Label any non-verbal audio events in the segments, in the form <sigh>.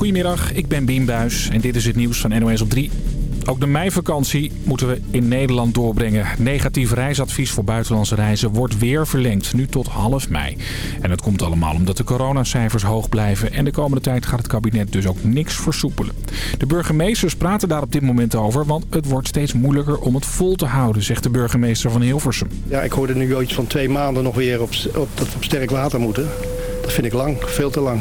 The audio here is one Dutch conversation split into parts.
Goedemiddag, ik ben Bien Buis en dit is het nieuws van NOS op 3. Ook de meivakantie moeten we in Nederland doorbrengen. Negatief reisadvies voor buitenlandse reizen wordt weer verlengd, nu tot half mei. En dat komt allemaal omdat de coronacijfers hoog blijven... en de komende tijd gaat het kabinet dus ook niks versoepelen. De burgemeesters praten daar op dit moment over... want het wordt steeds moeilijker om het vol te houden, zegt de burgemeester van Hilversum. Ja, ik hoorde nu iets van twee maanden nog weer op, op, op sterk water moeten. Dat vind ik lang, veel te lang.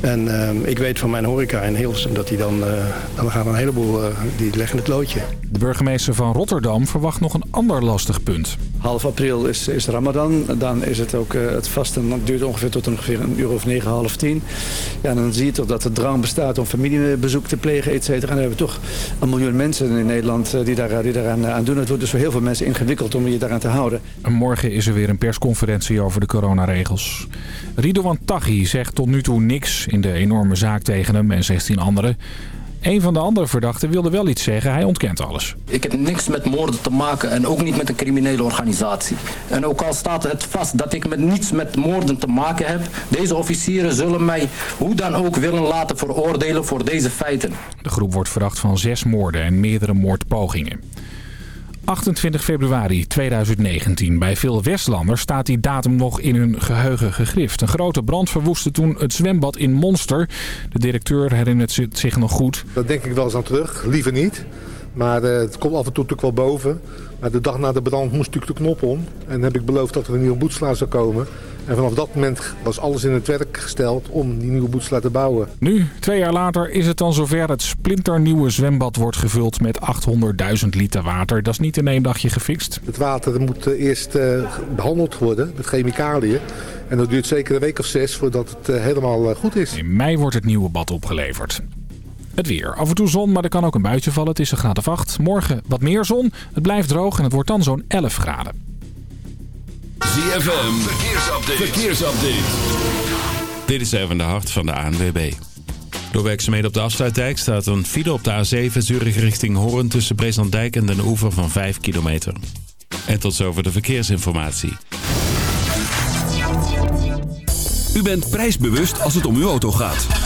En uh, ik weet van mijn horeca in Hilversum dat die dan, uh, dan gaan een heleboel, uh, die leggen het loodje. De burgemeester van Rotterdam verwacht nog een ander lastig punt. Half april is, is Ramadan. Dan is het ook uh, het vasten. Dat duurt ongeveer tot ongeveer een uur of negen, half tien. Ja, dan zie je toch dat er drang bestaat om familiebezoek te plegen, et cetera. En dan hebben we toch een miljoen mensen in Nederland die, daar, die daaraan aan doen. Het wordt dus voor heel veel mensen ingewikkeld om je daaraan te houden. En morgen is er weer een persconferentie over de coronaregels. Ridouan Taghi zegt tot nu toe niks in de enorme zaak tegen hem en 16 anderen. Een van de andere verdachten wilde wel iets zeggen. Hij ontkent alles. Ik heb niks met moorden te maken en ook niet met een criminele organisatie. En ook al staat het vast dat ik met niets met moorden te maken heb... deze officieren zullen mij hoe dan ook willen laten veroordelen voor deze feiten. De groep wordt verdacht van zes moorden en meerdere moordpogingen. 28 februari 2019. Bij veel Westlanders staat die datum nog in hun geheugen gegrift. Een grote brand verwoestte toen het zwembad in Monster. De directeur herinnert zich nog goed. Dat denk ik wel eens aan terug. Liever niet. Maar uh, het komt af en toe natuurlijk wel boven. Maar de dag na de brand moest natuurlijk de knop om. En heb ik beloofd dat er een nieuwe boetselaar zou komen. En vanaf dat moment was alles in het werk gesteld om die nieuwe boetselaar te bouwen. Nu, twee jaar later, is het dan zover. Het splinternieuwe zwembad wordt gevuld met 800.000 liter water. Dat is niet in één dagje gefixt. Het water moet eerst uh, behandeld worden met chemicaliën. En dat duurt zeker een week of zes voordat het uh, helemaal goed is. In mei wordt het nieuwe bad opgeleverd. Het weer. Af en toe zon, maar er kan ook een buitje vallen. Het is een graad of 8. Morgen wat meer zon. Het blijft droog en het wordt dan zo'n 11 graden. ZFM, verkeersupdate. verkeersupdate. Dit is even de hart van de ANWB. Door werkzaamheden op de afsluitdijk staat een file op de A7 Zurich richting Hoorn... tussen Breeslanddijk en Den Oever van 5 kilometer. En tot zover de verkeersinformatie. U bent prijsbewust als het om uw auto gaat.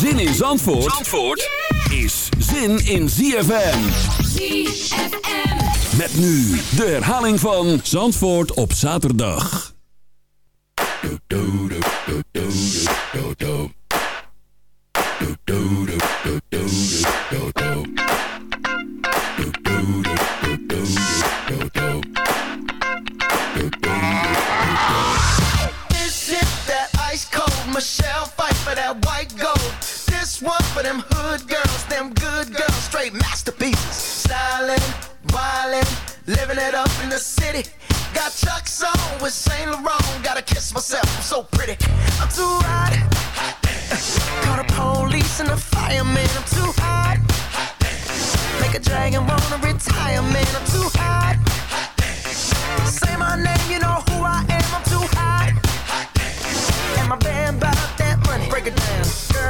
Zin in Zandvoort, Zandvoort is zin in ZFM. ZFM. Met nu de herhaling van Zandvoort op zaterdag. Michelle One for them hood girls, them good girls, straight masterpieces. Stylin', wildin', living it up in the city. Got Chuck's on with Saint Laurent. Gotta kiss myself, I'm so pretty. I'm too hot. Call the police and the fireman. I'm too hot. Make a dragon wanna retire, man. I'm too hot. Say my name, you know who I am. I'm too hot. And my band that money. Break it down.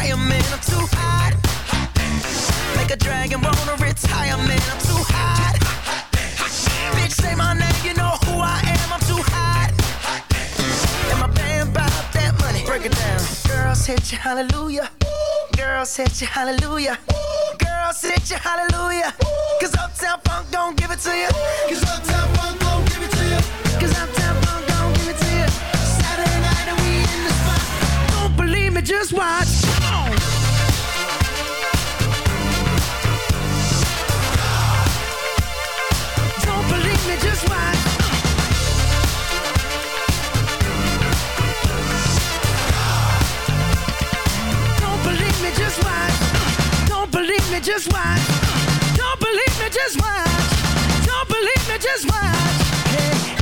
and. I'm too hot. Make a dragon wanna retire, man. I'm too hot. Bitch, say my name, you know who I am. I'm too hot. And my band bought that money. Break it down. Girls hit you, hallelujah. Girls hit you, hallelujah. Girls hit you, hallelujah. Cause Uptown Funk don't give it to you. Cause Uptown Funk don't give it to you. Cause Uptown just watch. Come. Don't believe me, just watch. Don't believe me, just watch. Don't believe me, just watch. Don't believe me, just watch. Don't believe me, just watch. Hey,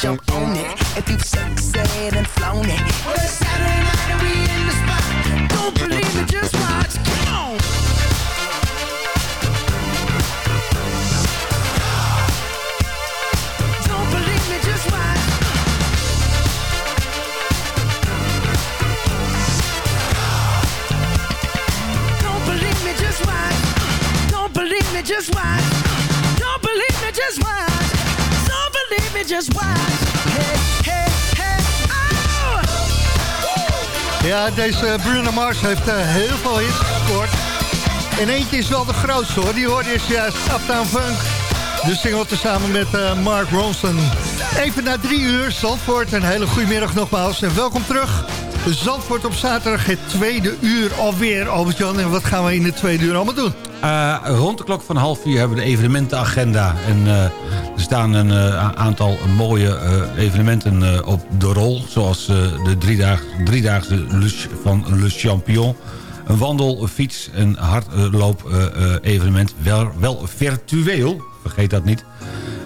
jump on it. If you've said and flown it. Well, it's Saturday night and we in the spot. Don't believe me, just watch. Come on. Don't believe me, just watch. Don't believe me, just watch. Don't believe me, just watch. Don't believe me, just watch. Me, just watch. Hey, hey, hey, oh! Ja, deze Bruno Mars heeft eh, heel veel hits gescoord. En eentje is wel de grootste hoor. Die hoorde is juist Uptown Funk. De single tezamen met eh, Mark Ronson. Even na drie uur, Zandvoort. Een hele goede middag nogmaals. En welkom terug. Zandvoort op zaterdag, het tweede uur alweer, Albert-Jan. En wat gaan we in het tweede uur allemaal doen? Eh, rond de klok van half vier hebben we de evenementenagenda. En staan een eh, aantal mooie eh, evenementen eh, op de rol. Zoals de driedaag, driedaagse Luche van Le Champion. Een wandel, fiets en hardloop evenement. Wel, wel virtueel, vergeet dat niet.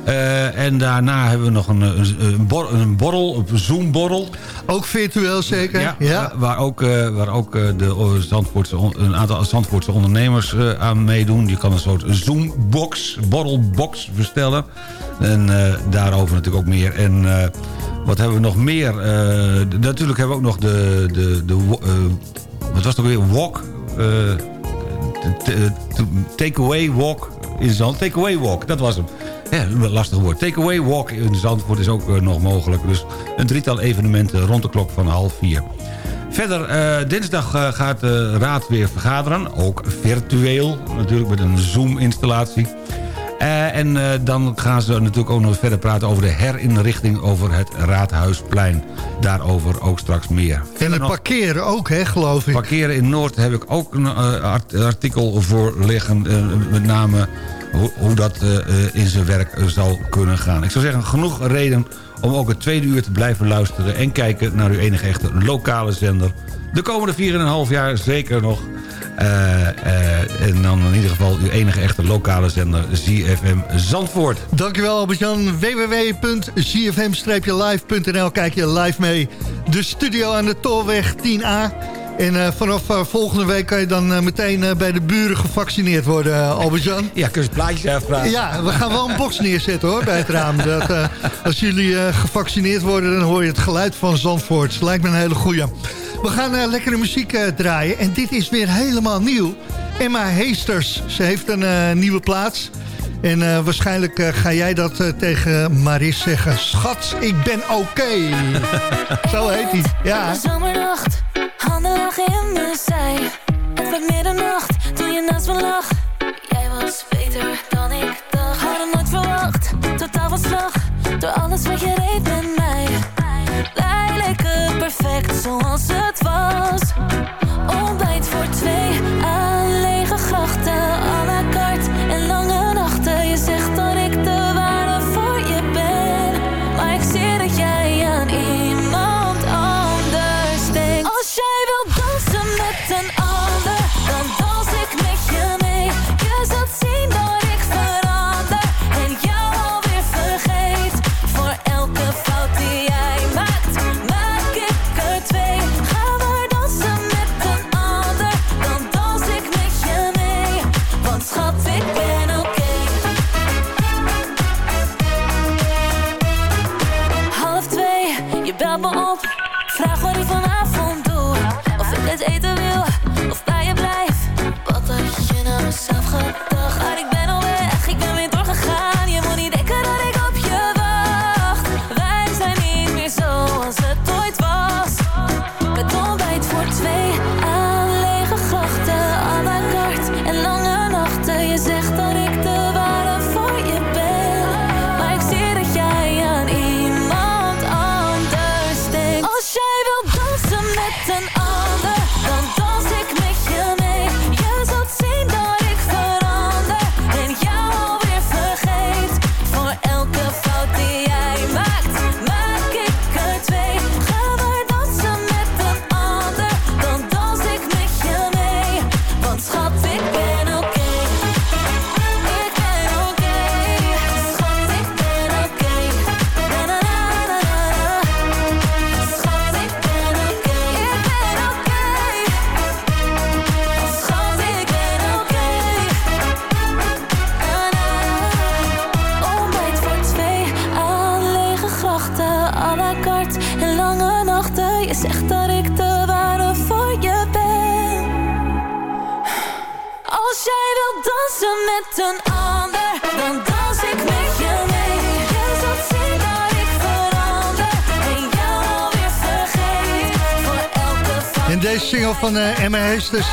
Eh, en daarna hebben we nog een, een, een, bor- een borrel, een Zoom-borrel. Ook virtueel zeker? Ja, Waar, waar ook, eh, waar ook eh, de Zandvoortse, een aantal Zandvoortse ondernemers aan meedoen. Je kan een soort Zoom-box, borrelbox bestellen. En daarover natuurlijk ook meer. En wat hebben we nog meer? Natuurlijk hebben we ook nog de... de, de wat was het ook weer? Walk... Takeaway walk in Zand. Takeaway walk, dat was hem. Ja, lastig woord. Takeaway walk in Zandvoort is ook eh, nog mogelijk. Dus een drietal evenementen rond de klok van half vier. Verder, eh, dinsdag eh, gaat de raad weer vergaderen. Ook virtueel, natuurlijk met een Zoom-installatie. En dan gaan ze natuurlijk ook nog verder praten over de herinrichting over het Raadhuisplein. Daarover ook straks meer. En het parkeren ook, hè, geloof ik. Parkeren in Noord heb ik ook een art- artikel voor liggen. met name hoe, dat eh, eh, in zijn werk eh, zal kunnen gaan. Ik zou zeggen, genoeg reden om ook het tweede uur te blijven luisteren... en kijken naar uw enige echte lokale zender. De komende 4,5 jaar zeker nog. En dan in ieder geval uw enige echte lokale zender ZFM Zandvoort. Dankjewel Albert-Jan. www.zfm-live.nl Kijk je live mee. De studio aan de Tolweg 10A. En eh, vanaf eh, volgende week kan je dan eh, meteen bij de buren gevaccineerd worden, Albert-Jan. Ja, kun je plaatjes. Ja, we gaan wel een box neerzetten hoor, bij het raam. <laughs> Dat, als jullie gevaccineerd worden, dan hoor je het geluid van Zandvoort. Lijkt me een hele goeie. We gaan lekkere muziek eh, draaien. En dit is weer helemaal nieuw. Emma Heesters. Ze heeft een nieuwe plaats. En waarschijnlijk ga jij dat tegen Maris zeggen. Schat, ik ben oké. <laughs> Zo heet hij. Ja. Zomernacht, handen lagen in mijn zij. Het werd middernacht toen je naast me lag. Jij was beter dan ik dacht. Hadden nooit verwacht, totaal van slag. Door alles wat je deed met mij. Wij perfect zoals het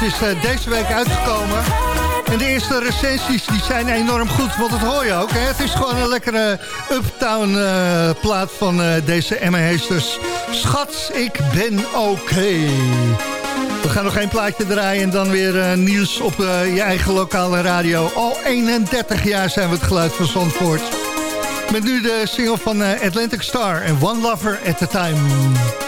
Is eh, deze week uitgekomen. En de eerste recensies die zijn enorm goed, want dat hoor je ook. Hè? Het is gewoon een lekkere uptown eh, plaat van eh, deze Emma Heesters. Schat, ik ben oké. We gaan nog één plaatje draaien en dan weer nieuws op je eigen lokale radio. Al 31 jaar zijn we het geluid van Zandvoort. Met nu de single van Atlantic Star en One Lover at a Time.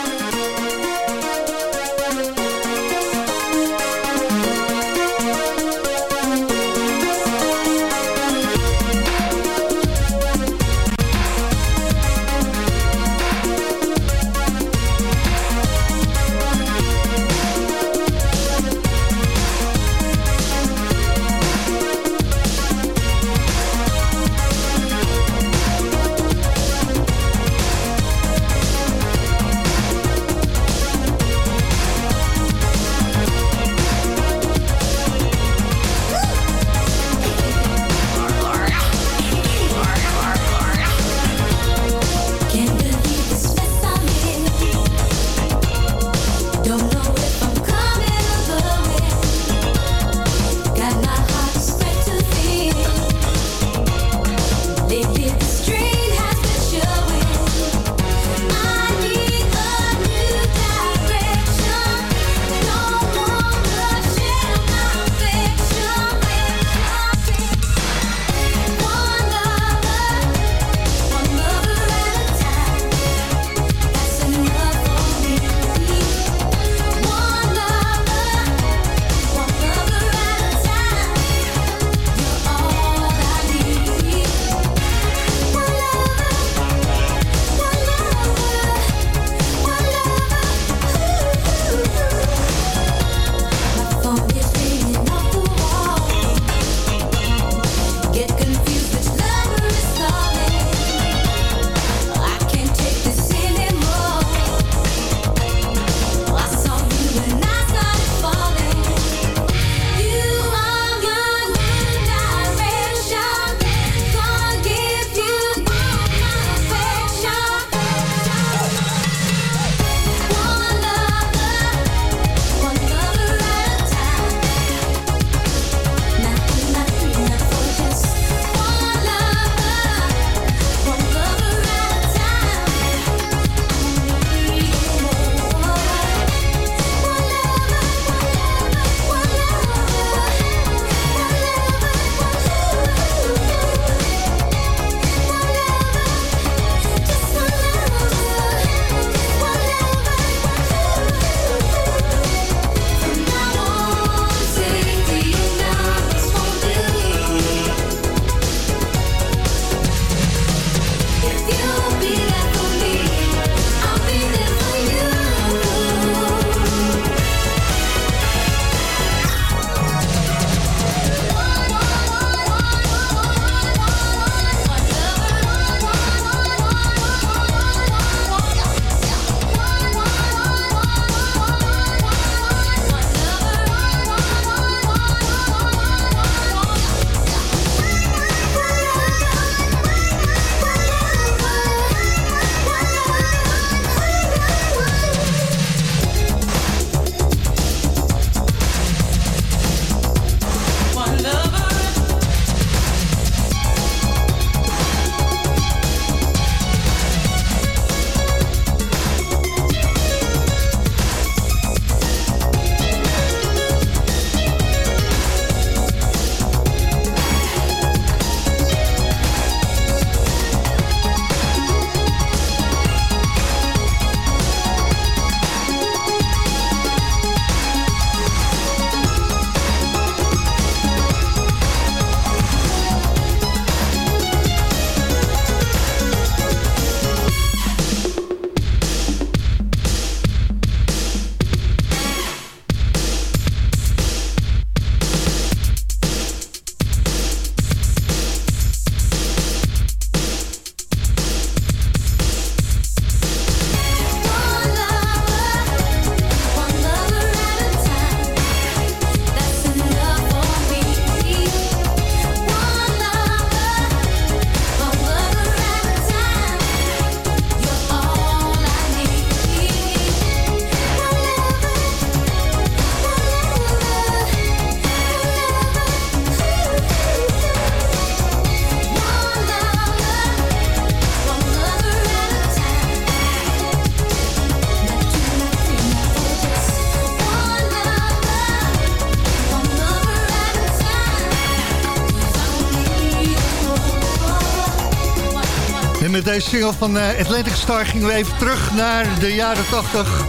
Deze single van eh, Atlantic Star gingen we even terug naar de jaren 80.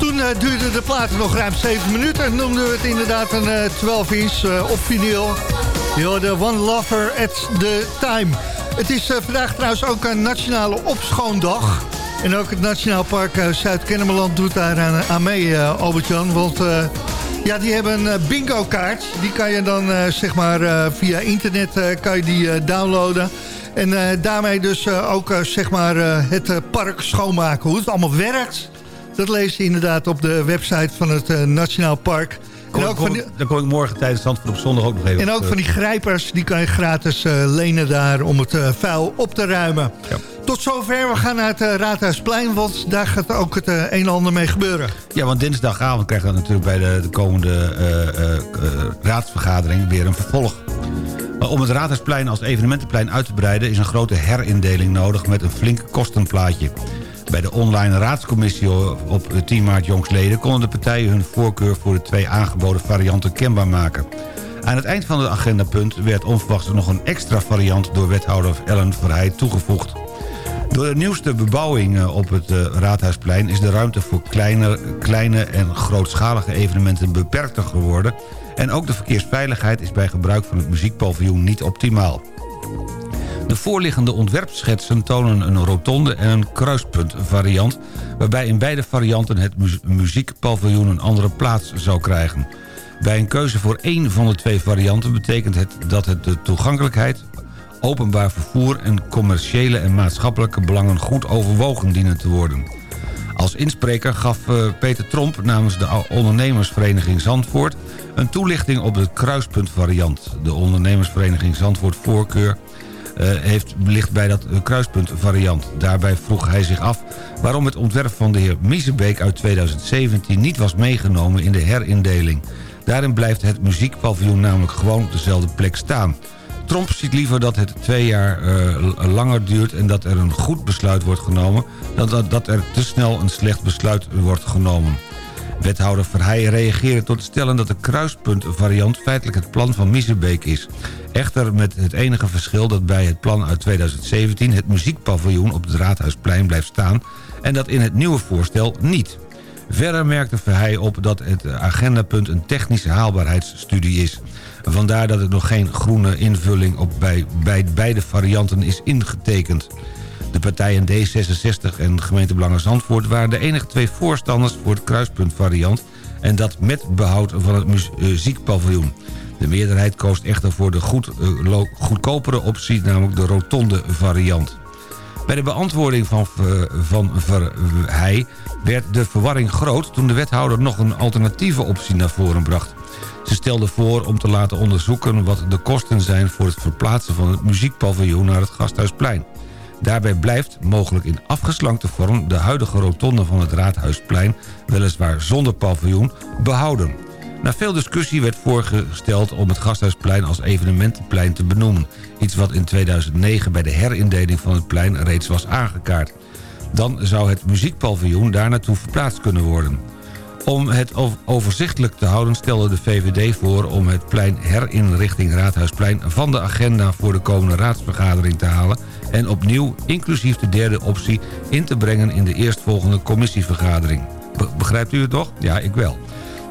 Toen eh, duurde de plaat nog ruim 7 minuten. En noemden we het inderdaad een eh, 12 inch eh, op vinyl. Hoorde One Lover at the Time. Het is vandaag trouwens ook een nationale opschoondag. En ook het Nationaal Park Zuid-Kennemerland doet daar aan, mee, Albert-Jan. Want ja, die hebben een bingo-kaart. Die kan je dan zeg maar via internet kan je die downloaden. En eh, daarmee dus eh, ook eh, zeg maar het park schoonmaken. Hoe het allemaal werkt, dat lees je inderdaad op de website van het Nationaal Park. Kom, en ook, kom- van die, Dan kom ik morgen tijdens Zandvoort op zondag ook nog even. en ook van die grijpers, die kan je gratis lenen daar om het vuil op te ruimen. Tot zover, we gaan naar het Raadhuisplein, want daar gaat ook het een en ander mee gebeuren. Ja, want dinsdagavond krijgen we natuurlijk bij de, de komende raadsvergadering weer een vervolg. Om het Raadhuisplein als evenementenplein uit te breiden... is een grote herindeling nodig met een flink kostenplaatje. Bij de online raadscommissie op 10 maart jongstleden... konden de partijen hun voorkeur voor de twee aangeboden varianten kenbaar maken. Aan het eind van het agendapunt werd onverwachts nog een extra variant... door wethouder Ellen Verheij toegevoegd. Door de nieuwste bebouwing eh, op het eh, Raadhuisplein... is de ruimte voor kleine, kleine en grootschalige evenementen beperkter geworden... en ook de verkeersveiligheid is bij gebruik van het muziekpaviljoen niet optimaal. De voorliggende ontwerpschetsen tonen een rotonde en een kruispuntvariant... waarbij in beide varianten het mu- muziekpaviljoen een andere plaats zou krijgen. Bij een keuze voor één van de twee varianten betekent het dat het de toegankelijkheid openbaar vervoer en commerciële en maatschappelijke belangen goed overwogen dienen te worden. Als inspreker gaf eh, Peter Tromp namens de ondernemersvereniging Zandvoort... een toelichting op de kruispuntvariant. De ondernemersvereniging Zandvoort Voorkeur eh, heeft, ligt bij dat eh, kruispuntvariant. Daarbij vroeg hij zich af waarom het ontwerp van de heer Miezebeek uit 2017... niet was meegenomen in de herindeling. Daarin blijft het muziekpaviljoen namelijk gewoon op dezelfde plek staan... Trump ziet liever dat het twee jaar eh, langer duurt... en dat er een goed besluit wordt genomen... dan dat, er te snel een slecht besluit wordt genomen. Wethouder Verheij reageerde tot stellen dat de kruispuntvariant... feitelijk het plan van Miezebeek is. Echter met het enige verschil dat bij het plan uit 2017... het muziekpaviljoen op het Raadhuisplein blijft staan... en dat in het nieuwe voorstel niet... Verder merkte Verheij op dat het agendapunt een technische haalbaarheidsstudie is. Vandaar dat er nog geen groene invulling op bij, bij beide varianten is ingetekend. De partijen D66 en gemeentebelangen Zandvoort... waren de enige twee voorstanders voor het kruispuntvariant... en dat met behoud van het mu- eh, muziekpaviljoen. De meerderheid koos echter voor de goed, eh, goedkopere optie... namelijk de rotonde variant. Bij de beantwoording van, van Verheij werd de verwarring groot... toen de wethouder nog een alternatieve optie naar voren bracht. Ze stelde voor om te laten onderzoeken wat de kosten zijn... voor het verplaatsen van het muziekpaviljoen naar het Gasthuisplein. Daarbij blijft, mogelijk in afgeslankte vorm... de huidige rotonde van het Raadhuisplein, weliswaar zonder paviljoen, behouden. Na veel discussie werd voorgesteld om het Gasthuisplein als evenementenplein te benoemen. Iets wat in 2009 bij de herindeling van het plein reeds was aangekaart. Dan zou het muziekpaviljoen daar naartoe verplaatst kunnen worden. Om het ov- overzichtelijk te houden stelde de VVD voor om het plein herinrichting Raadhuisplein van de agenda voor de komende raadsvergadering te halen en opnieuw, inclusief de derde optie, in te brengen in de eerstvolgende commissievergadering. Be- begrijpt u het toch? Ja, ik wel.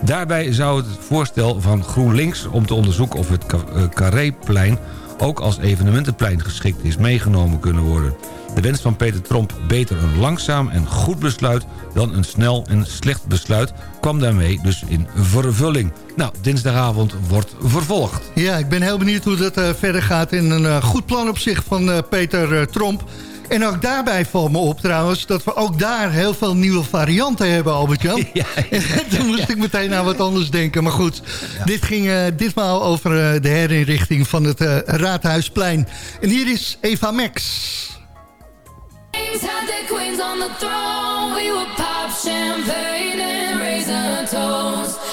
Daarbij zou het voorstel van GroenLinks om te onderzoeken of het eh, Carréplein ook als evenementenplein geschikt is meegenomen kunnen worden. De wens van Peter Tromp beter een langzaam en goed besluit dan een snel en slecht besluit kwam daarmee dus in vervulling. Nou, dinsdagavond wordt vervolgd. Ja, ik ben heel benieuwd hoe dat eh, verder gaat. En een eh, goed plan op zich van eh, Peter Tromp. En ook daarbij valt me op trouwens... dat we ook daar heel veel nieuwe varianten hebben, Albert-Jan. <laughs> Ja, Toen moest ik meteen aan wat anders denken. Maar goed, dit ging ditmaal over de herinrichting van het Raadhuisplein. En hier is Eva Max. Kings had their queens on the throne. We would pop champagne and raise a toast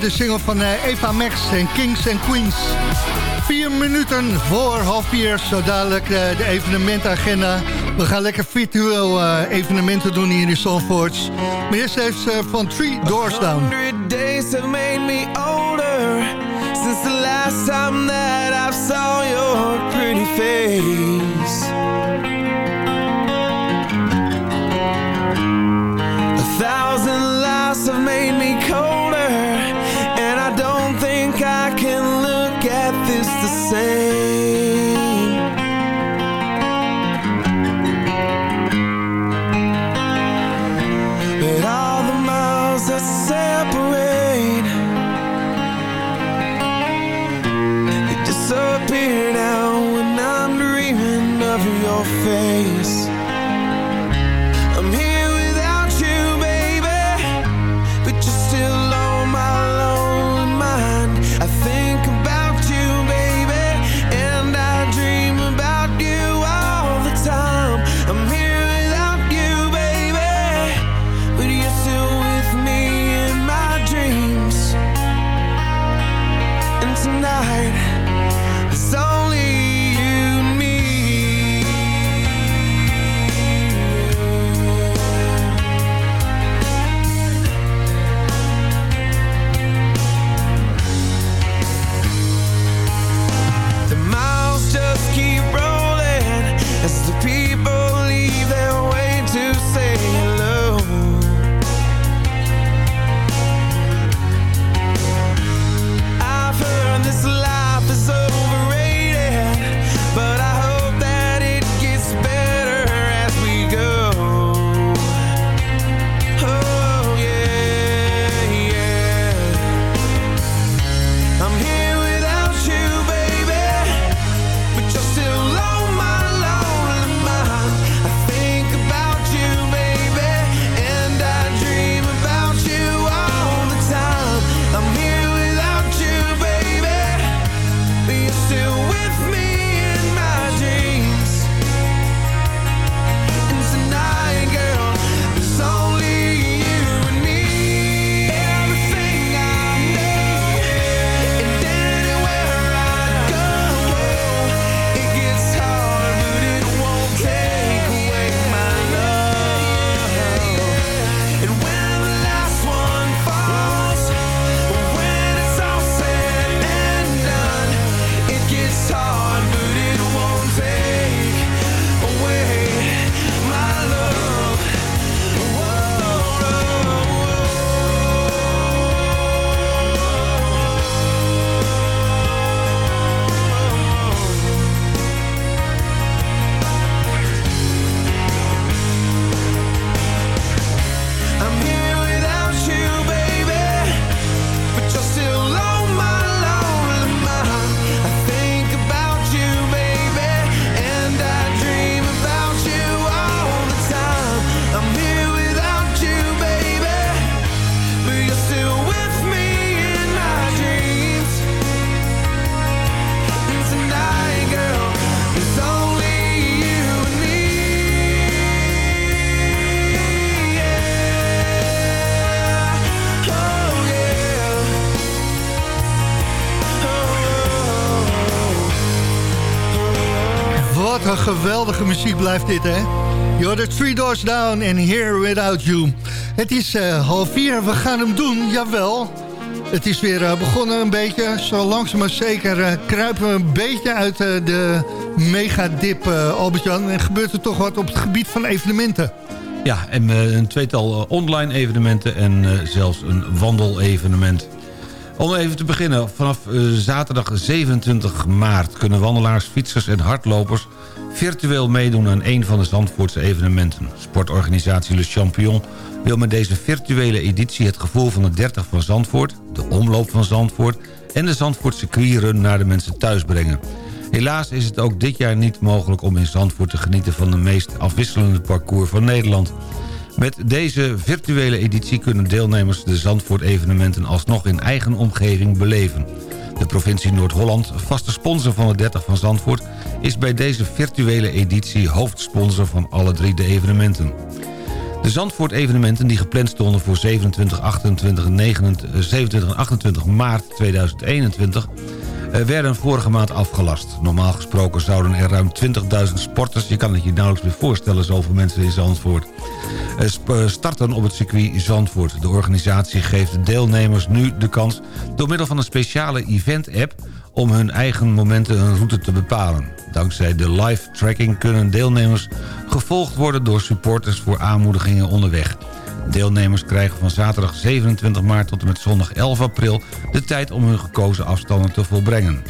de single van eh, Eva Max en Kings and Queens. Vier minuten voor half vier, zo dadelijk eh, de evenementagenda. We gaan lekker virtueel eh, evenementen doen hier in Zandvoort. Maar eerst heeft eh, van Three Doors Down. days have made me older the last time that I saw your pretty face your face geweldige muziek blijft dit, hè? You're the Three Doors Down and Here Without You. Het is eh, half vier, we gaan hem doen, jawel. Het is weer eh, begonnen een beetje. Zo langzaam maar zeker eh, kruipen we een beetje uit de megadip, uh, Albert-Jan. En gebeurt er toch wat op het gebied van evenementen. Ja, en een tweetal online evenementen en zelfs een wandelevenement. Om even te beginnen, vanaf zaterdag 27 maart... kunnen wandelaars, fietsers en hardlopers virtueel meedoen aan een van de Zandvoortse evenementen. Sportorganisatie Le Champion wil met deze virtuele editie het gevoel van de 30 van Zandvoort... de omloop van Zandvoort en de Zandvoort circuitrun naar de mensen thuis brengen. Helaas is het ook dit jaar niet mogelijk om in Zandvoort te genieten van de meest afwisselende parcours van Nederland. Met deze virtuele editie kunnen deelnemers de Zandvoort-evenementen alsnog in eigen omgeving beleven. De provincie Noord-Holland, vaste sponsor van de 30 van Zandvoort... is bij deze virtuele editie hoofdsponsor van alle drie de evenementen. De Zandvoort-evenementen die gepland stonden voor 27, 28, en 29, eh, 27 en 28 maart 2021 eh, werden vorige maand afgelast. Normaal gesproken zouden er ruim 20.000 sporters... je kan het je nauwelijks meer voorstellen, zoveel mensen in Zandvoort... eh, eh, starten op het circuit Zandvoort. De organisatie geeft de deelnemers nu de kans... door middel van een speciale event-app... om hun eigen momenten en route te bepalen. Dankzij de live tracking kunnen deelnemers gevolgd worden... door supporters voor aanmoedigingen onderweg. Deelnemers krijgen van zaterdag 27 maart tot en met zondag 11 april... de tijd om hun gekozen afstanden te volbrengen.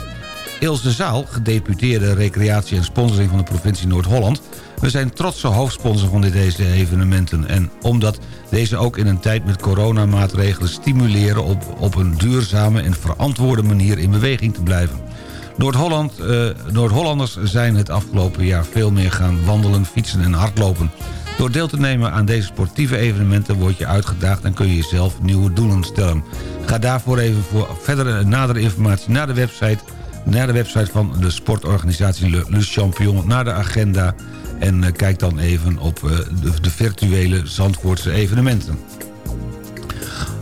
Ilse Zaal, gedeputeerde recreatie en sponsoring van de provincie Noord-Holland... we zijn trotse hoofdsponsor van deze evenementen... en omdat deze ook in een tijd met coronamaatregelen stimuleren... op, op een duurzame en verantwoorde manier in beweging te blijven. Eh, Noord-Hollanders zijn het afgelopen jaar veel meer gaan wandelen, fietsen en hardlopen. Door deel te nemen aan deze sportieve evenementen word je uitgedaagd en kun je jezelf nieuwe doelen stellen. Ga daarvoor even voor verdere nadere informatie naar de website, naar de website van de sportorganisatie Le, Champion, naar de agenda en eh, kijk dan even op eh, de, virtuele Zandvoortse evenementen.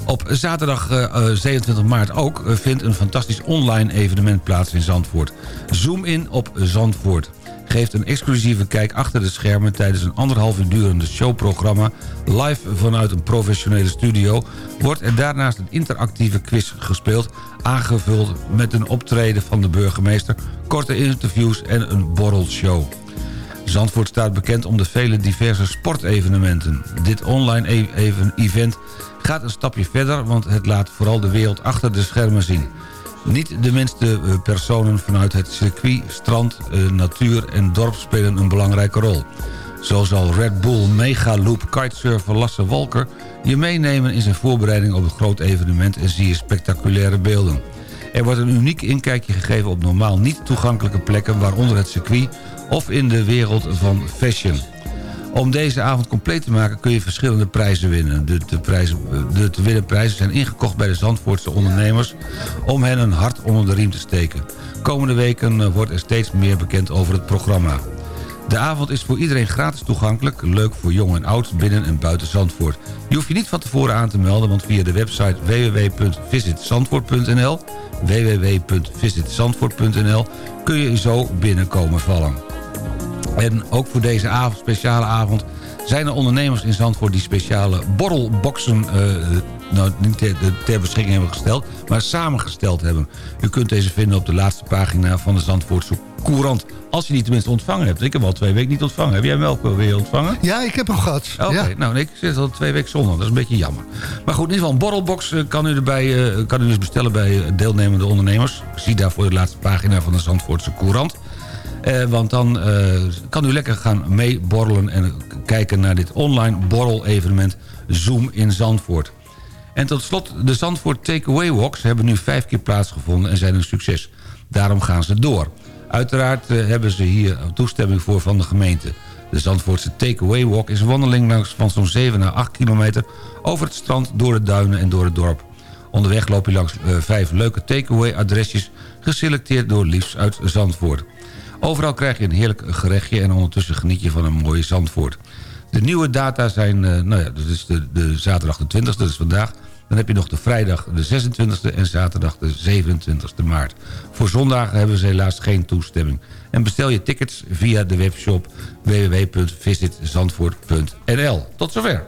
Op zaterdag eh, eh, 27 maart ook vindt een fantastisch online evenement plaats in Zandvoort. Zoom in op Zandvoort. Geeft een exclusieve kijk achter de schermen tijdens een anderhalf uur durende showprogramma. Live vanuit een professionele studio wordt er daarnaast een interactieve quiz gespeeld. Aangevuld met een optreden van de burgemeester, korte interviews en een borrelshow. Zandvoort staat bekend om de vele diverse sportevenementen. Dit online e- even event gaat een stapje verder... want het laat vooral de wereld achter de schermen zien. Niet de minste eh, personen vanuit het circuit, strand, eh, natuur en dorp spelen een belangrijke rol. Zo zal Red Bull Mega Loop kitesurfer Lasse Walker... je meenemen in zijn voorbereiding op het groot evenement... en zie je spectaculaire beelden. Er wordt een uniek inkijkje gegeven op normaal niet toegankelijke plekken... waaronder het circuit of in de wereld van fashion. Om deze avond compleet te maken kun je verschillende prijzen winnen. De te, prijzen, de te winnen prijzen zijn ingekocht bij de Zandvoortse ondernemers... om hen een hart onder de riem te steken. Komende weken eh, wordt er steeds meer bekend over het programma. De avond is voor iedereen gratis toegankelijk. Leuk voor jong en oud, binnen en buiten Zandvoort. Je hoeft je niet van tevoren aan te melden... want via de website www.visitzandvoort.nl www.visitzandvoort.nl kun je zo binnenkomen vallen. En ook voor deze avond, speciale avond zijn er ondernemers in Zandvoort die speciale borrelboxen... eh, nou, niet ter, ter beschikking hebben gesteld, maar samengesteld hebben. U kunt deze vinden op de laatste pagina van de Zandvoortse Courant. Als je die tenminste ontvangen hebt. Ik heb hem al twee weken niet ontvangen. Heb jij hem wel weer ontvangen? Ja, ik heb hem gehad. Oké, Ja. nou ik zit al twee weken zonder. Dat is een beetje jammer. Maar goed, in ieder geval een borrelbox eh, kan u, erbij, eh, kan u dus bestellen bij deelnemende ondernemers. Zie daarvoor de laatste pagina van de Zandvoortse Courant. Eh, want dan eh, kan u lekker gaan meeborrelen en kijken naar dit online borrel-evenement Zoom in Zandvoort. En tot slot, de Zandvoort Takeaway Walks hebben nu vijf keer plaatsgevonden en zijn een succes. Daarom gaan ze door. Uiteraard eh, hebben ze hier toestemming voor van de gemeente. De Zandvoortse Takeaway Walk is een wandeling langs van zo'n 7 naar 8 kilometer... over het strand, door de duinen en door het dorp. Onderweg loop je langs vijf leuke takeaway-adresjes... geselecteerd door Liefs uit Zandvoort. Overal krijg je een heerlijk gerechtje... en ondertussen geniet je van een mooie Zandvoort. De nieuwe data zijn, eh, nou ja, dat is de, de zaterdag de 20e, dat is vandaag. Dan heb je nog de vrijdag de 26e en zaterdag de 27e maart. Voor zondagen hebben ze helaas geen toestemming. En bestel je tickets via de webshop www.visitzandvoort.nl. Tot zover.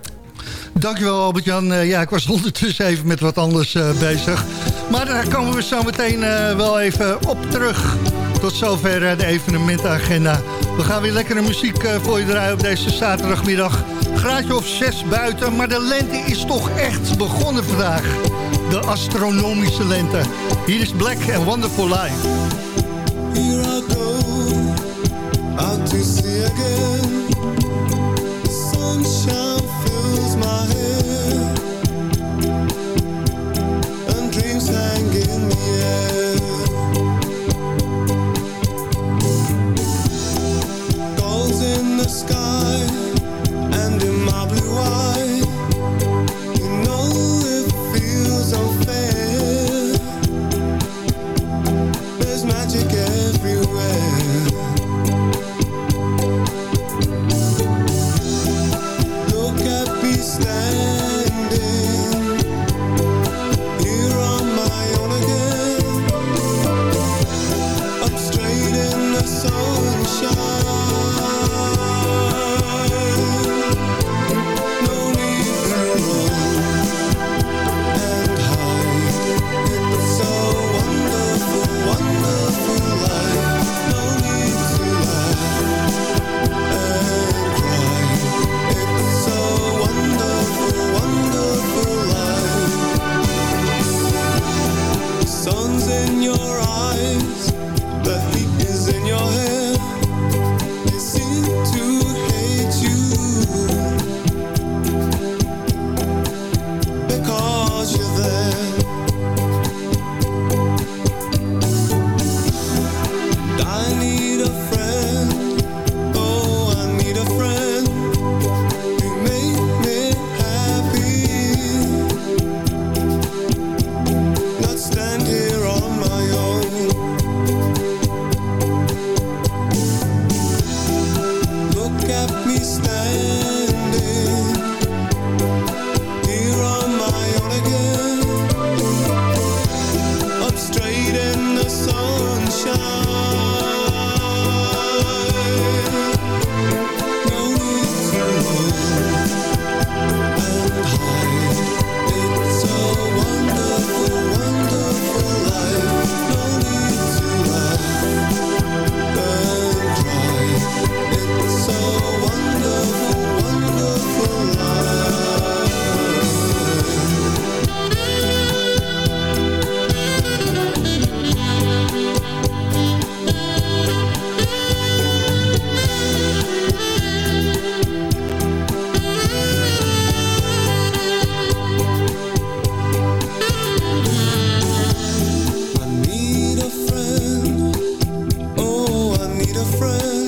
Dankjewel Albert-Jan. Eh, ja, ik was <laughs> ondertussen even met wat anders eh, bezig. Maar daar komen we zo meteen eh, wel even op terug. Tot zover de evenementenagenda. We gaan weer lekkere muziek voor je draaien op deze zaterdagmiddag. Graadje of zes buiten, maar de lente is toch echt begonnen vandaag. De astronomische lente. Hier is Black and Wonderful Life. Here I go again. Sunshine need a friend.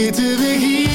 Zitten we hier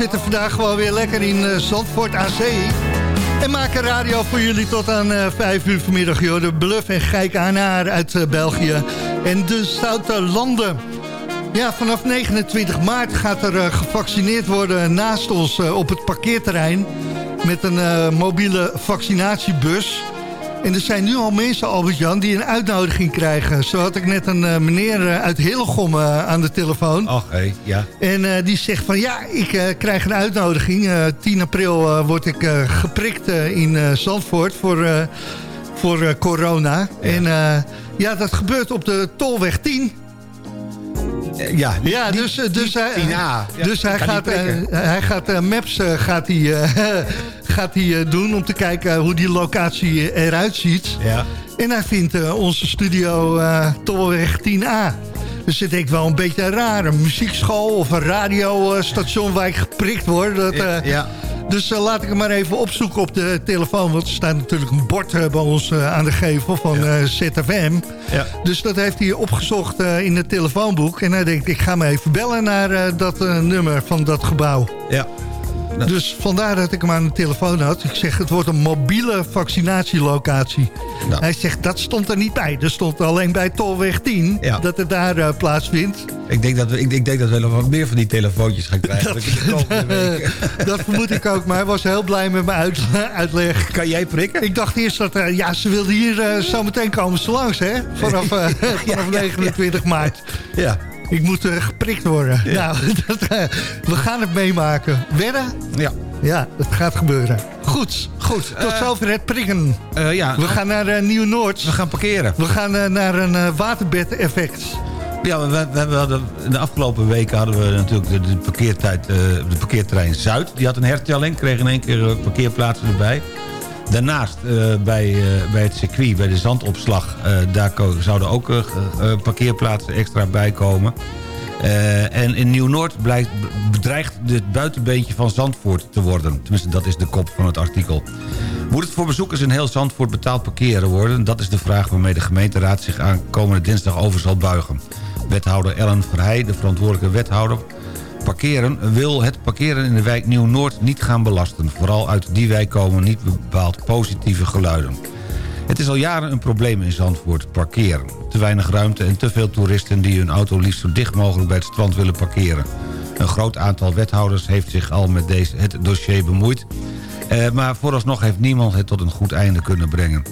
zitten vandaag gewoon weer lekker in eh, Zandvoort aan zee. En maken radio voor jullie tot aan eh 5 uur vanmiddag. Joh. De Bluff en Gijk Anaar uit eh, België. En de Stoute Landen. Ja, vanaf 29 maart gaat er eh, gevaccineerd worden naast ons eh, op het parkeerterrein. Met een eh, mobiele vaccinatiebus. En er zijn nu al mensen, Albert-Jan, die een uitnodiging krijgen. Zo had ik net een eh, meneer eh, uit Hillegom eh, aan de telefoon. Ach, hé, ja. En die zegt van ja, ik krijg een uitnodiging. Eh 10 april word ik geprikt in Zandvoort voor, voor corona. En ja, dat gebeurt op de Tolweg 10. Ja, ja dus, dus, hij, 10A. Ja, dus hij gaat, hij gaat maps gaat hij, <laughs> gaat hij, eh, doen om te kijken hoe die locatie eruit ziet. Ja. En hij vindt eh, onze studio eh Tolweg 10A. Dus ik denk wel een beetje raar. Een muziekschool of een radiostation waar ik geprikt word. Dat, eh, Ja. Dus eh, laat ik hem maar even opzoeken op de telefoon. Want er staat natuurlijk een bord eh, bij ons eh, aan de gevel van eh, ZFM. Ja. Dus dat heeft hij opgezocht eh, in het telefoonboek. En hij denkt, ik ga me even bellen naar eh, dat eh, nummer van dat gebouw. Ja. Dus vandaar dat ik hem aan de telefoon had. Ik zeg, het wordt een mobiele vaccinatielocatie. Nou. Hij zegt, dat stond er niet bij. Er stond alleen bij Tolweg 10 Ja. dat het daar eh, plaatsvindt. Ik denk, dat we, ik, ik denk dat we nog wat meer van die telefoontjes gaan krijgen. in de komende weken. <laughs> dat vermoed ik ook, maar hij was heel blij met mijn uit, uitleg. Kan jij prikken? Ik dacht eerst dat, eh, ja, ze wilden hier eh, zo meteen komen ze langs, hè? Vanaf, <laughs> vanaf 29 maart. Ja. Ik moet eh, geprikt worden. Nou, <laughs> dat, eh, we gaan het meemaken. Wedden? Ja. Ja, het gaat gebeuren. Goed. Goed. Tot eh, zover het prikken. eh, ja, We gaan naar Nieuw-Noord. we gaan parkeren. We gaan naar een waterbed-effect. Ja, we, we, we hadden, in de afgelopen weken hadden we natuurlijk de, de, parkeertijd, de parkeerterrein Zuid. Die had een hertelling, kreeg in één keer parkeerplaatsen erbij. Daarnaast eh, bij, eh, bij het circuit, bij de zandopslag... eh, daar zouden ook parkeerplaatsen extra bij komen. En in Nieuw-Noord bedreigt het buitenbeentje van Zandvoort te worden. Tenminste, dat is de kop van het artikel. Moet het voor bezoekers in heel Zandvoort betaald parkeren worden? Dat is de vraag waarmee de gemeenteraad zich aan komende dinsdag over zal buigen. Wethouder Ellen Verheij, de verantwoordelijke wethouder... Parkeren wil het parkeren in de wijk Nieuw-Noord niet gaan belasten. Vooral uit die wijk komen niet bepaald positieve geluiden. Het is al jaren een probleem in Zandvoort, parkeren. Te weinig ruimte en te veel toeristen die hun auto liefst zo dicht mogelijk bij het strand willen parkeren. Een groot aantal wethouders heeft zich al met deze, het dossier bemoeid. Eh, maar vooralsnog heeft niemand het tot een goed einde kunnen brengen.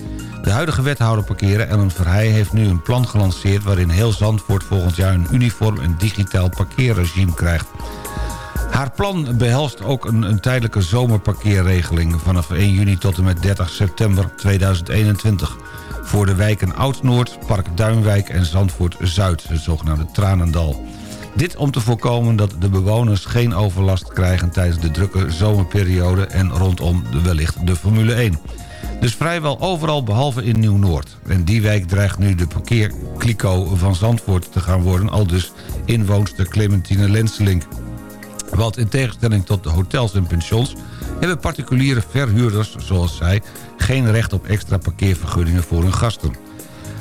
De huidige wethouder parkeren, Ellen Verheij, heeft nu een plan gelanceerd... waarin heel Zandvoort volgend jaar een uniform en digitaal parkeerregime krijgt. Haar plan behelst ook een, een tijdelijke zomerparkeerregeling... vanaf 1 juni tot en met 30 september 2021... voor de wijken Oud-Noord, Park Duinwijk en Zandvoort-Zuid... het zogenaamde Tranendal. Dit om te voorkomen dat de bewoners geen overlast krijgen... tijdens de drukke zomerperiode en rondom de, wellicht de Formule 1. Dus vrijwel overal behalve in Nieuw-Noord. En die wijk dreigt nu de parkeerkliko van Zandvoort te gaan worden... al dus inwoonster Clementine Lenselink. Want in tegenstelling tot de hotels en pensions... hebben particuliere verhuurders, zoals zij... geen recht op extra parkeervergunningen voor hun gasten.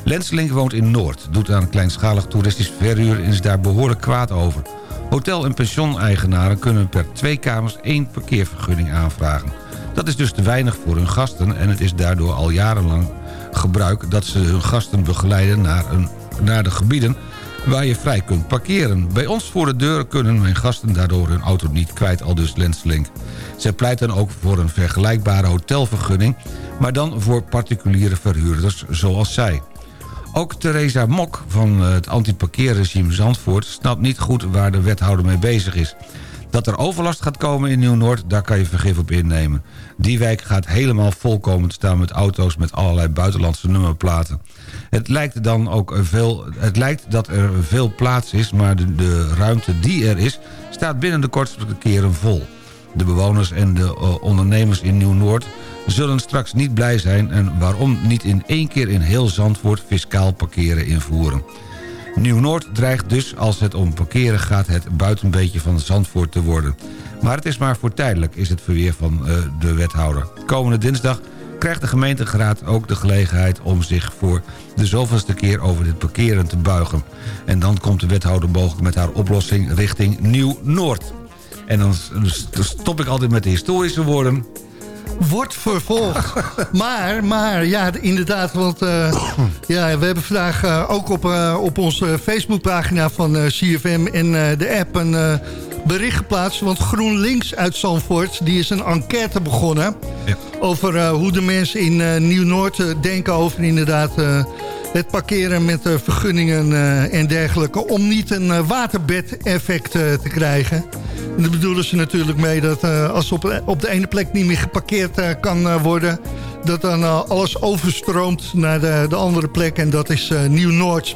Lenselink woont in Noord, doet aan kleinschalig toeristisch verhuur... en is daar behoorlijk kwaad over. Hotel- en pensioneigenaren kunnen per twee kamers één parkeervergunning aanvragen. Dat is dus te weinig voor hun gasten... en het is daardoor al jarenlang gebruik dat ze hun gasten begeleiden naar, een, naar de gebieden waar je vrij kunt parkeren. Bij ons voor de deur kunnen mijn gasten daardoor hun auto niet kwijt, al dus Lenslink. Zij pleit dan ook voor een vergelijkbare hotelvergunning... maar dan voor particuliere verhuurders zoals zij. Ook Theresa Mok van het antiparkeerregime Zandvoort... snapt niet goed waar de wethouder mee bezig is. Dat er overlast gaat komen in Nieuw-Noord, daar kan je vergif op innemen. Die wijk gaat helemaal volkomen staan met auto's met allerlei buitenlandse nummerplaten. Het lijkt, dan ook veel, het lijkt dat er veel plaats is, maar de, de ruimte die er is... staat binnen de kortste keren vol. De bewoners en de eh, ondernemers in Nieuw-Noord zullen straks niet blij zijn... en waarom niet in één keer in heel Zandvoort fiscaal parkeren invoeren. Nieuw-Noord dreigt dus, als het om parkeren gaat... het buitenbeetje van Zandvoort te worden. Maar het is maar voor tijdelijk, is het verweer van eh, de wethouder. Komende dinsdag krijgt de gemeenteraad ook de gelegenheid... om zich voor de zoveelste keer over dit parkeren te buigen. En dan komt de wethouder mogelijk met haar oplossing richting Nieuw-Noord. En dan stop ik altijd met de historische woorden. Wordt vervolgd. maar, maar, ja, inderdaad, want eh, ja, we hebben vandaag eh, ook op, eh, op onze Facebookpagina van CFM en de app een bericht geplaatst. Want GroenLinks uit Zandvoort, die is een enquête begonnen... over hoe de mensen in Nieuw-Noord denken over inderdaad... het parkeren met eh, vergunningen eh, en dergelijke... om niet een eh, waterbed-effect te krijgen. En daar bedoelen ze natuurlijk mee dat als op, op de ene plek niet meer geparkeerd kan worden... dat dan eh, alles overstroomt naar de, de andere plek en dat is eh, Nieuw-Noord.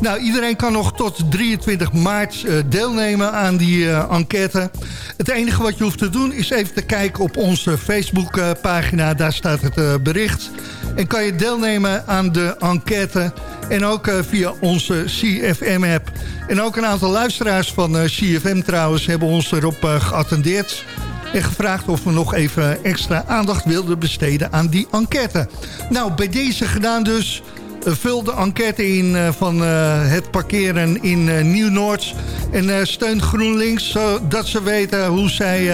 Nou, iedereen kan nog tot 23 maart eh, deelnemen aan die enquête. Het enige wat je hoeft te doen is even te kijken op onze Facebookpagina. Daar staat het bericht. En kan je deelnemen aan de enquête. En ook via onze CFM-app. En ook een aantal luisteraars van CFM trouwens hebben ons erop geattendeerd. En gevraagd of we nog even extra aandacht wilden besteden aan die enquête. Nou, bij deze gedaan dus. Eh, Vul de enquête in eh, van eh, het parkeren in Nieuw-Noord. En steun GroenLinks, zodat ze weten hoe zij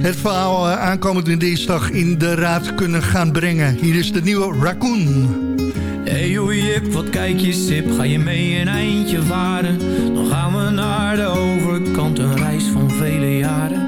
het verhaal aankomende dinsdag in de raad kunnen gaan brengen. Hier is de nieuwe Raccoon. Hey Jip, wat kijk je sip, ga je mee een eindje varen? Dan gaan we naar de overkant, een reis van vele jaren.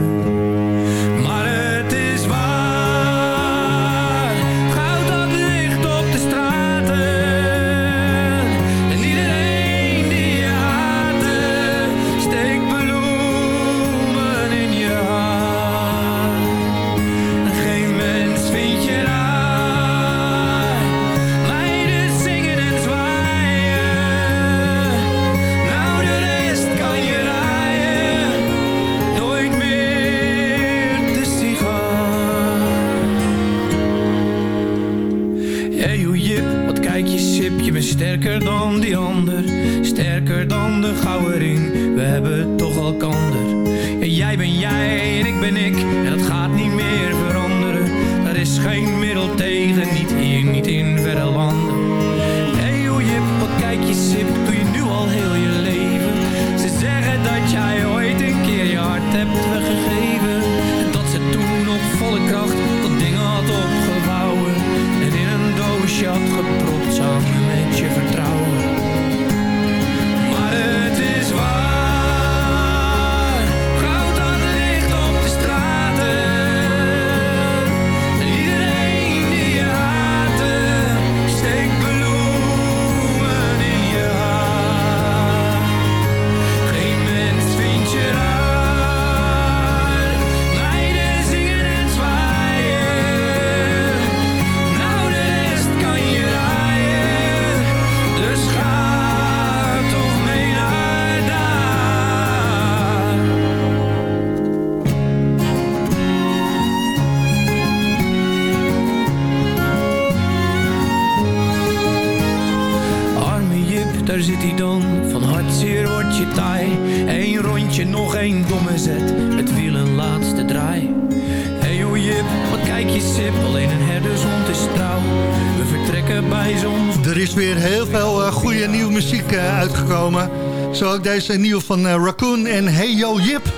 Van eh, Raccoon en Hey Yo Jip.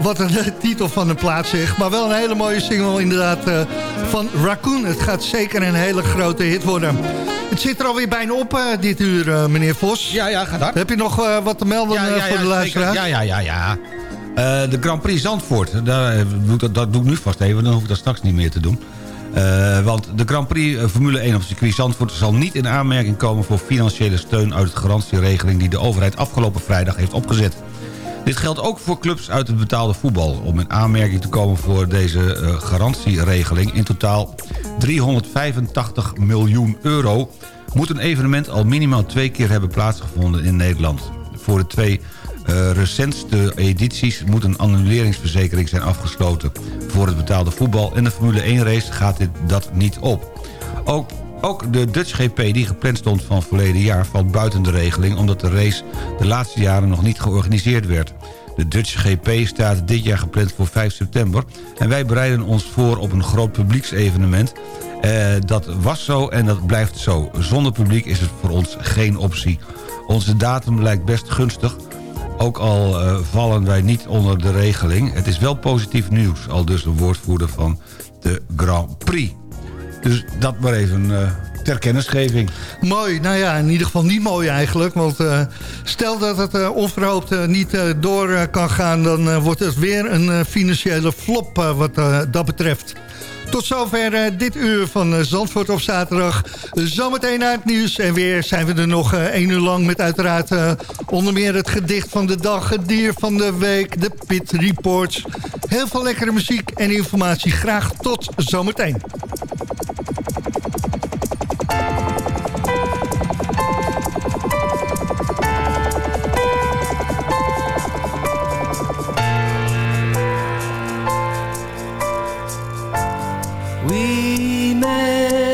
Wat een eh, titel van een plaat zegt. Maar wel een hele mooie single inderdaad eh, van Raccoon. Het gaat zeker een hele grote hit worden. Het zit er alweer bijna op dit uur, meneer Vos. Ja, ja, gaat hard. Heb je nog wat te melden voor de luisteraars? Ja, ja, ja, ja. De Grand Prix Zandvoort, daar, dat doe ik nu vast even, dan hoef ik dat straks niet meer te doen. Eh, want de Grand Prix eh, Formule 1 op circuit Zandvoort zal niet in aanmerking komen voor financiële steun uit de garantieregeling die de overheid afgelopen vrijdag heeft opgezet. Dit geldt ook voor clubs uit het betaalde voetbal. Om in aanmerking te komen voor deze eh, garantieregeling... in totaal 385 miljoen euro... moet een evenement al minimaal twee keer hebben plaatsgevonden in Nederland. Voor de twee eh, recentste edities moet een annuleringsverzekering zijn afgesloten. Voor het betaalde voetbal en de Formule 1 race gaat dit dat niet op. Ook Ook de Dutch GP die gepland stond van verleden jaar valt buiten de regeling... omdat de race de laatste jaren nog niet georganiseerd werd. De Dutch GP staat dit jaar gepland voor 5 september... en wij bereiden ons voor op een groot publieksevenement. Eh, dat was zo en dat blijft zo. Zonder publiek is het voor ons geen optie. Onze datum lijkt best gunstig... Ook al eh, vallen wij niet onder de regeling. Het is wel positief nieuws, al dus de woordvoerder van de Grand Prix. Dus dat maar even eh, ter kennisgeving. Mooi, nou ja, in ieder geval niet mooi eigenlijk. Want eh, stel dat het uh, onverhoopt niet door kan gaan... dan wordt het weer een financiële flop wat dat betreft. Tot zover dit uur van Zandvoort op zaterdag. Zometeen naar het nieuws. En weer zijn we er nog één uur lang met uiteraard onder meer het gedicht van de dag... het dier van de week, de Pit Reports. Heel veel lekkere muziek en informatie. Graag tot zometeen. We met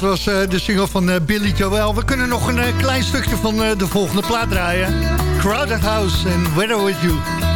Dat was eh, de single van eh, Billy Joel. We kunnen nog een eh, klein stukje van de volgende plaat draaien. Crowded House en Weather With You.